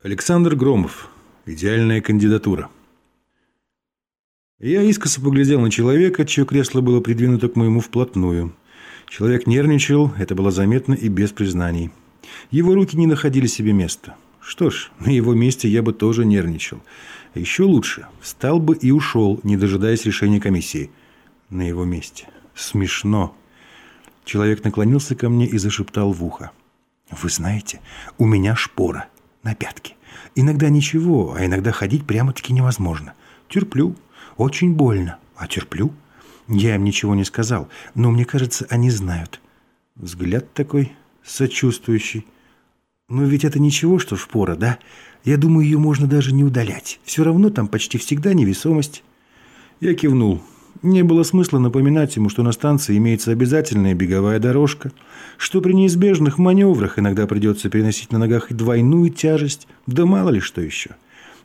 Александр Громов. Идеальная кандидатура. Я искоса поглядел на человека, чье кресло было придвинуто к моему вплотную. Человек нервничал, это было заметно и без признаний. Его руки не находили себе места. Что ж, на его месте я бы тоже нервничал. А еще лучше, встал бы и ушел, не дожидаясь решения комиссии. На его месте. Смешно. Человек наклонился ко мне и зашептал в ухо. «Вы знаете, у меня шпора» на пятки. Иногда ничего, а иногда ходить прямо-таки невозможно. Терплю. Очень больно, а терплю. Я им ничего не сказал, но мне кажется, они знают. Взгляд такой сочувствующий. Но ведь это ничего, что шпора, да? Я думаю, ее можно даже не удалять. Все равно там почти всегда невесомость. Я кивнул. Не было смысла напоминать ему, что на станции имеется обязательная беговая дорожка, что при неизбежных маневрах иногда придется переносить на ногах двойную тяжесть, да мало ли что еще.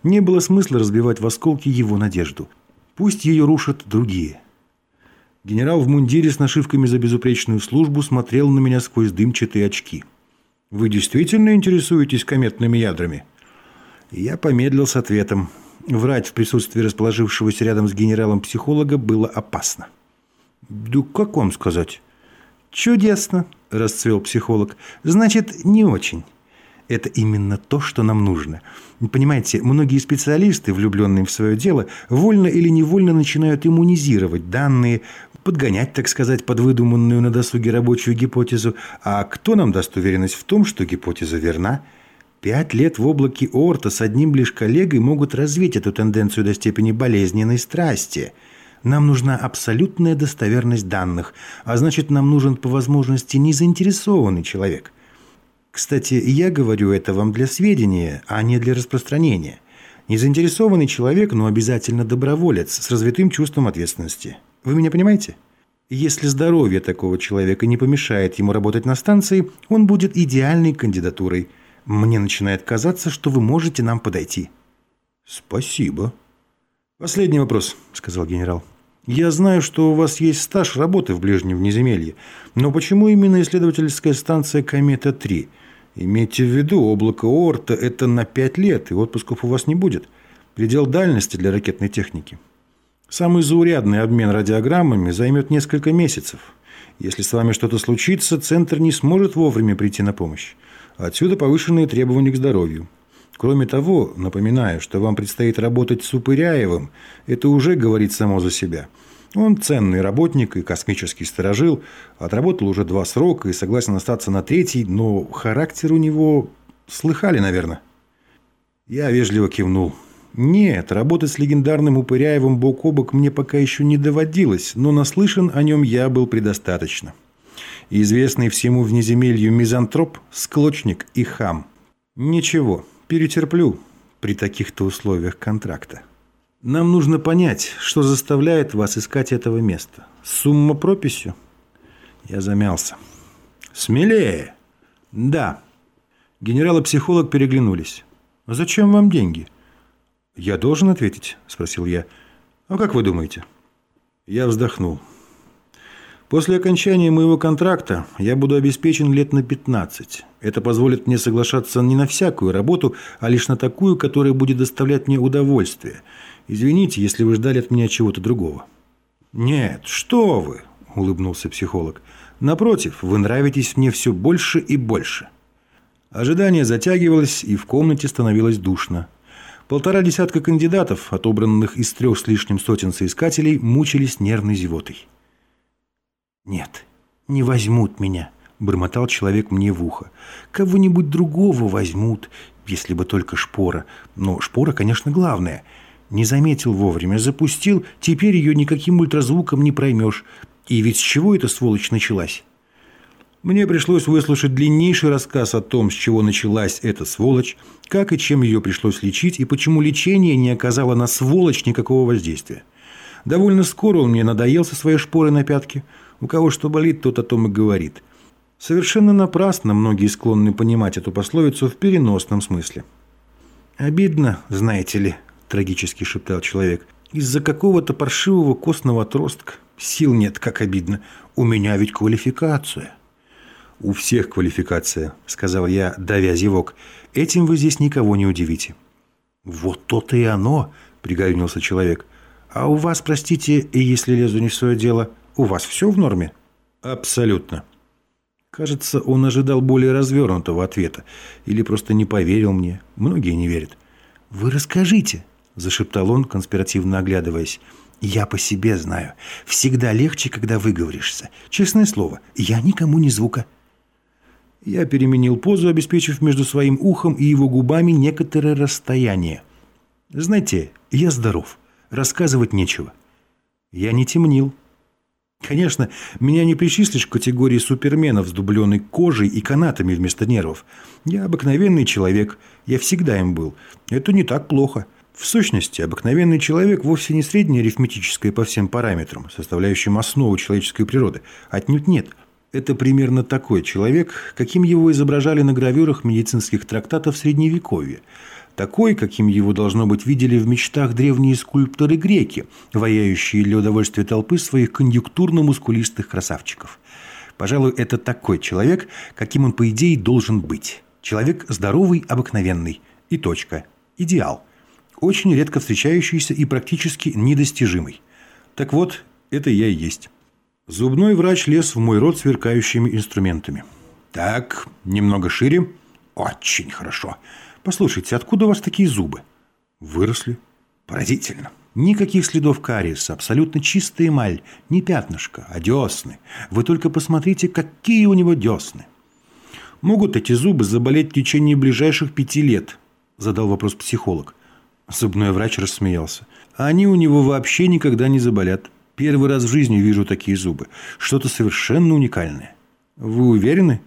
Не было смысла разбивать в осколки его надежду. Пусть ее рушат другие. Генерал в мундире с нашивками за безупречную службу смотрел на меня сквозь дымчатые очки. «Вы действительно интересуетесь кометными ядрами?» Я помедлил с ответом. Врать в присутствии расположившегося рядом с генералом психолога было опасно. «Да как вам сказать?» «Чудесно», – расцвел психолог. «Значит, не очень». Это именно то, что нам нужно. Понимаете, многие специалисты, влюбленные в свое дело, вольно или невольно начинают иммунизировать данные, подгонять, так сказать, под выдуманную на досуге рабочую гипотезу. А кто нам даст уверенность в том, что гипотеза верна – Пять лет в облаке Орта с одним лишь коллегой могут развить эту тенденцию до степени болезненной страсти. Нам нужна абсолютная достоверность данных, а значит, нам нужен по возможности незаинтересованный человек. Кстати, я говорю это вам для сведения, а не для распространения. Незаинтересованный человек, но обязательно доброволец с развитым чувством ответственности. Вы меня понимаете? Если здоровье такого человека не помешает ему работать на станции, он будет идеальной кандидатурой – мне начинает казаться, что вы можете нам подойти». «Спасибо». «Последний вопрос», — сказал генерал. «Я знаю, что у вас есть стаж работы в ближнем внеземелье, но почему именно исследовательская станция «Комета-3»? Имейте в виду, облако Орта – это на пять лет, и отпусков у вас не будет. Предел дальности для ракетной техники. Самый заурядный обмен радиограммами займет несколько месяцев. Если с вами что-то случится, Центр не сможет вовремя прийти на помощь. Отсюда повышенные требования к здоровью. Кроме того, напоминаю, что вам предстоит работать с Упыряевым, это уже говорит само за себя. Он ценный работник и космический сторожил, отработал уже два срока и согласен остаться на третий, но характер у него... Слыхали, наверное? Я вежливо кивнул. Нет, работать с легендарным Упыряевым бок о бок мне пока еще не доводилось, но наслышан о нем я был предостаточно известный всему внеземелью мизантроп, склочник и хам. Ничего, перетерплю при таких-то условиях контракта. Нам нужно понять, что заставляет вас искать этого места. Сумма прописью? Я замялся. Смелее. Да. Генерал и психолог переглянулись. Зачем вам деньги? Я должен ответить, спросил я. А как вы думаете? Я вздохнул. После окончания моего контракта я буду обеспечен лет на 15. Это позволит мне соглашаться не на всякую работу, а лишь на такую, которая будет доставлять мне удовольствие. Извините, если вы ждали от меня чего-то другого». «Нет, что вы!» – улыбнулся психолог. «Напротив, вы нравитесь мне все больше и больше». Ожидание затягивалось, и в комнате становилось душно. Полтора десятка кандидатов, отобранных из трех с лишним сотен соискателей, мучились нервной зевотой. «Нет, не возьмут меня», – бормотал человек мне в ухо. «Кого-нибудь другого возьмут, если бы только шпора. Но шпора, конечно, главная. Не заметил вовремя, запустил, теперь ее никаким ультразвуком не проймешь. И ведь с чего эта сволочь началась?» Мне пришлось выслушать длиннейший рассказ о том, с чего началась эта сволочь, как и чем ее пришлось лечить, и почему лечение не оказало на сволочь никакого воздействия. Довольно скоро он мне надоел со своей шпорой на пятке – у кого что болит, тот о том и говорит. Совершенно напрасно многие склонны понимать эту пословицу в переносном смысле. «Обидно, знаете ли», – трагически шептал человек, – «из-за какого-то паршивого костного отростка. Сил нет, как обидно. У меня ведь квалификация». «У всех квалификация», — сказал я, давя зевок. «Этим вы здесь никого не удивите». «Вот то-то и оно», — пригорюнился человек. «А у вас, простите, если лезу не в свое дело, у вас все в норме?» «Абсолютно». Кажется, он ожидал более развернутого ответа или просто не поверил мне. Многие не верят. «Вы расскажите», – зашептал он, конспиративно оглядываясь. «Я по себе знаю. Всегда легче, когда выговоришься. Честное слово, я никому не звука». Я переменил позу, обеспечив между своим ухом и его губами некоторое расстояние. Знаете, я здоров. Рассказывать нечего. Я не темнил. Конечно, меня не причислишь к категории суперменов с дубленой кожей и канатами вместо нервов. Я обыкновенный человек. Я всегда им был. Это не так плохо. В сущности, обыкновенный человек вовсе не среднее арифметическое по всем параметрам, составляющим основу человеческой природы. Отнюдь нет – это примерно такой человек, каким его изображали на гравюрах медицинских трактатов Средневековья. Такой, каким его, должно быть, видели в мечтах древние скульпторы-греки, ваяющие для удовольствия толпы своих конъюнктурно-мускулистых красавчиков. Пожалуй, это такой человек, каким он, по идее, должен быть. Человек здоровый, обыкновенный. И точка. Идеал. Очень редко встречающийся и практически недостижимый. Так вот, это я и есть. Зубной врач лез в мой рот сверкающими инструментами. «Так, немного шире. Очень хорошо. Послушайте, откуда у вас такие зубы?» «Выросли. Поразительно. Никаких следов кариеса, абсолютно чистая эмаль, не пятнышко, а десны. Вы только посмотрите, какие у него десны. Могут эти зубы заболеть в течение ближайших пяти лет?» Задал вопрос психолог. Зубной врач рассмеялся. «Они у него вообще никогда не заболят. Первый раз в жизни вижу такие зубы. Что-то совершенно уникальное. Вы уверены?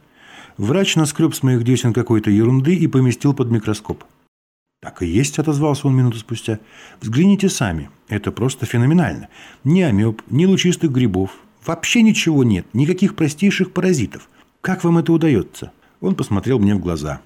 Врач наскреб с моих десен какой-то ерунды и поместил под микроскоп. «Так и есть», — отозвался он минуту спустя. «Взгляните сами. Это просто феноменально. Ни амеб, ни лучистых грибов. Вообще ничего нет. Никаких простейших паразитов. Как вам это удается?» Он посмотрел мне в глаза.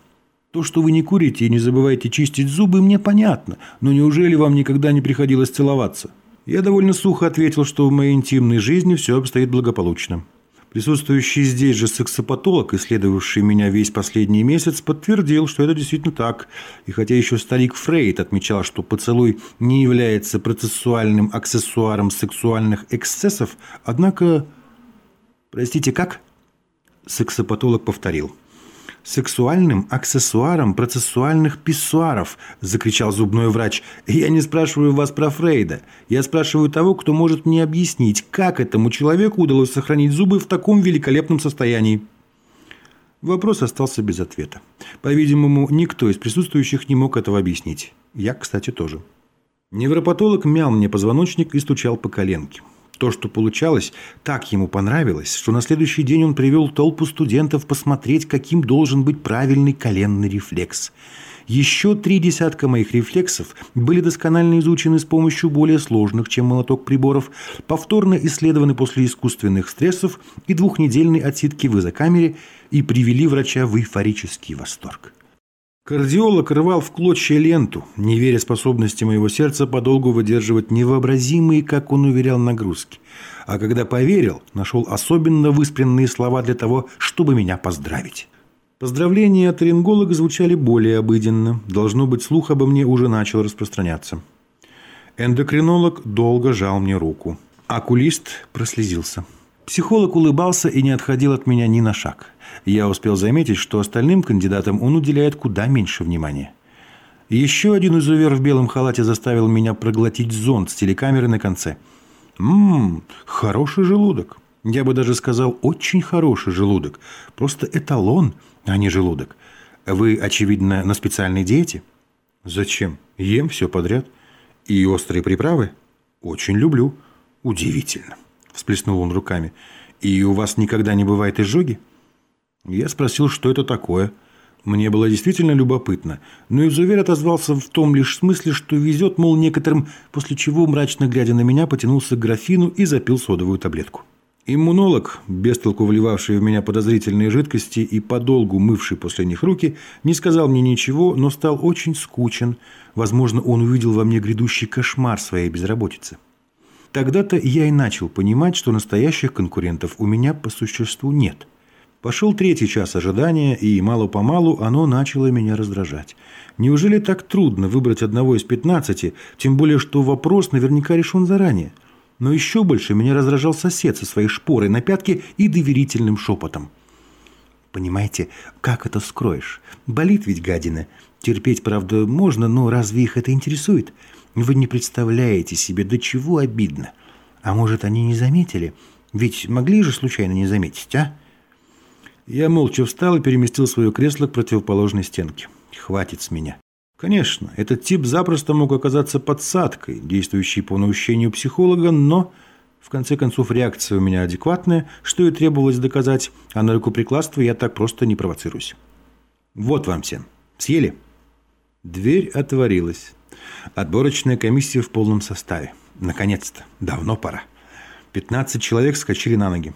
«То, что вы не курите и не забываете чистить зубы, мне понятно. Но неужели вам никогда не приходилось целоваться?» Я довольно сухо ответил, что в моей интимной жизни все обстоит благополучно. Присутствующий здесь же сексопатолог, исследовавший меня весь последний месяц, подтвердил, что это действительно так. И хотя еще старик Фрейд отмечал, что поцелуй не является процессуальным аксессуаром сексуальных эксцессов, однако... Простите, как? Сексопатолог повторил сексуальным аксессуаром процессуальных писсуаров», – закричал зубной врач. «Я не спрашиваю вас про Фрейда. Я спрашиваю того, кто может мне объяснить, как этому человеку удалось сохранить зубы в таком великолепном состоянии». Вопрос остался без ответа. По-видимому, никто из присутствующих не мог этого объяснить. Я, кстати, тоже. Невропатолог мял мне позвоночник и стучал по коленке. То, что получалось, так ему понравилось, что на следующий день он привел толпу студентов посмотреть, каким должен быть правильный коленный рефлекс. Еще три десятка моих рефлексов были досконально изучены с помощью более сложных, чем молоток приборов, повторно исследованы после искусственных стрессов и двухнедельной отсидки в изокамере и привели врача в эйфорический восторг. Кардиолог рвал в клочья ленту, не веря способности моего сердца подолгу выдерживать невообразимые, как он уверял, нагрузки. А когда поверил, нашел особенно выспренные слова для того, чтобы меня поздравить. Поздравления от ринголога звучали более обыденно. Должно быть, слух обо мне уже начал распространяться. Эндокринолог долго жал мне руку. Окулист прослезился. Психолог улыбался и не отходил от меня ни на шаг. Я успел заметить, что остальным кандидатам он уделяет куда меньше внимания. Еще один изувер в белом халате заставил меня проглотить зонт с телекамерой на конце. Ммм, хороший желудок. Я бы даже сказал, очень хороший желудок. Просто эталон, а не желудок. Вы, очевидно, на специальной диете? Зачем? Ем все подряд. И острые приправы? Очень люблю. Удивительно. Всплеснул он руками. И у вас никогда не бывает изжоги? Я спросил, что это такое. Мне было действительно любопытно, но изувер отозвался в том лишь смысле, что везет, мол, некоторым, после чего, мрачно глядя на меня, потянулся к графину и запил содовую таблетку. Иммунолог, бестолку вливавший в меня подозрительные жидкости и подолгу мывший после них руки, не сказал мне ничего, но стал очень скучен. Возможно, он увидел во мне грядущий кошмар своей безработицы. Тогда-то я и начал понимать, что настоящих конкурентов у меня по существу нет – Пошел третий час ожидания, и мало-помалу оно начало меня раздражать. Неужели так трудно выбрать одного из пятнадцати, тем более, что вопрос наверняка решен заранее? Но еще больше меня раздражал сосед со своей шпорой на пятке и доверительным шепотом. Понимаете, как это скроешь? Болит ведь гадина. Терпеть, правда, можно, но разве их это интересует? Вы не представляете себе, до чего обидно. А может, они не заметили? Ведь могли же случайно не заметить, а? Я молча встал и переместил свое кресло к противоположной стенке. Хватит с меня. Конечно, этот тип запросто мог оказаться подсадкой, действующей по наущению психолога, но, в конце концов, реакция у меня адекватная, что и требовалось доказать, а на рукоприкладство я так просто не провоцируюсь. Вот вам всем. Съели? Дверь отворилась. Отборочная комиссия в полном составе. Наконец-то. Давно пора. 15 человек скачали на ноги.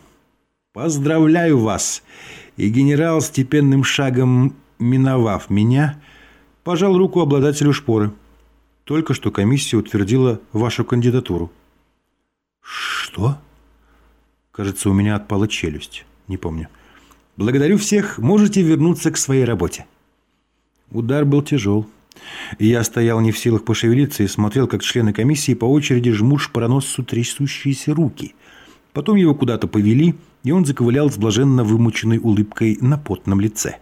«Поздравляю вас!» И генерал, степенным шагом миновав меня, пожал руку обладателю шпоры. Только что комиссия утвердила вашу кандидатуру. «Что?» Кажется, у меня отпала челюсть. Не помню. «Благодарю всех. Можете вернуться к своей работе». Удар был тяжел. Я стоял не в силах пошевелиться и смотрел, как члены комиссии по очереди жмут шпароносцу трясущиеся руки. Потом его куда-то повели, и он заковылял с блаженно вымученной улыбкой на потном лице.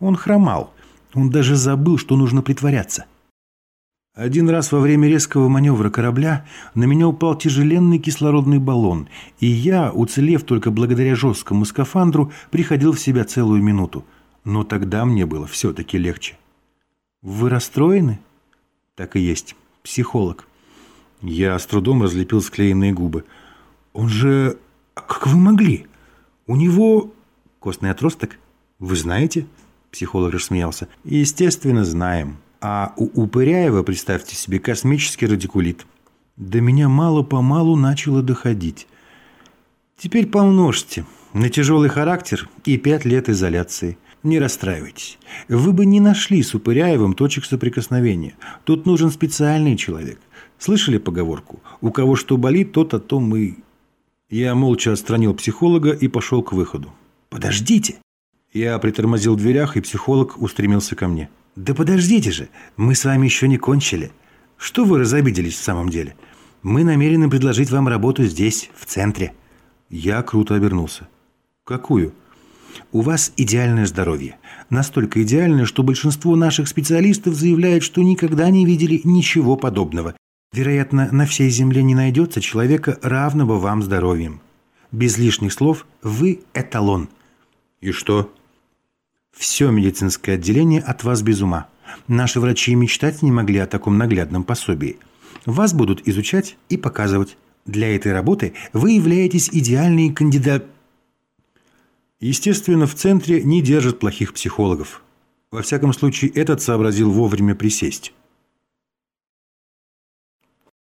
Он хромал. Он даже забыл, что нужно притворяться. Один раз во время резкого маневра корабля на меня упал тяжеленный кислородный баллон, и я, уцелев только благодаря жесткому скафандру, приходил в себя целую минуту. Но тогда мне было все-таки легче. «Вы расстроены?» «Так и есть. Психолог». Я с трудом разлепил склеенные губы. «Он же... Как вы могли? У него...» «Костный отросток? Вы знаете?» Психолог рассмеялся. «Естественно, знаем. А у Упыряева, представьте себе, космический радикулит». До меня мало-помалу начало доходить. Теперь помножьте на тяжелый характер и пять лет изоляции. Не расстраивайтесь. Вы бы не нашли с Упыряевым точек соприкосновения. Тут нужен специальный человек. Слышали поговорку? У кого что болит, тот о том и... Я молча отстранил психолога и пошел к выходу. «Подождите!» Я притормозил в дверях, и психолог устремился ко мне. «Да подождите же! Мы с вами еще не кончили. Что вы разобиделись в самом деле? Мы намерены предложить вам работу здесь, в центре». Я круто обернулся. «Какую?» У вас идеальное здоровье. Настолько идеальное, что большинство наших специалистов заявляют, что никогда не видели ничего подобного. Вероятно, на всей Земле не найдется человека, равного вам здоровьем. Без лишних слов, вы эталон. И что? Все медицинское отделение от вас без ума. Наши врачи и мечтать не могли о таком наглядном пособии. Вас будут изучать и показывать. Для этой работы вы являетесь идеальной кандидат... Естественно, в центре не держат плохих психологов. Во всяком случае, этот сообразил вовремя присесть.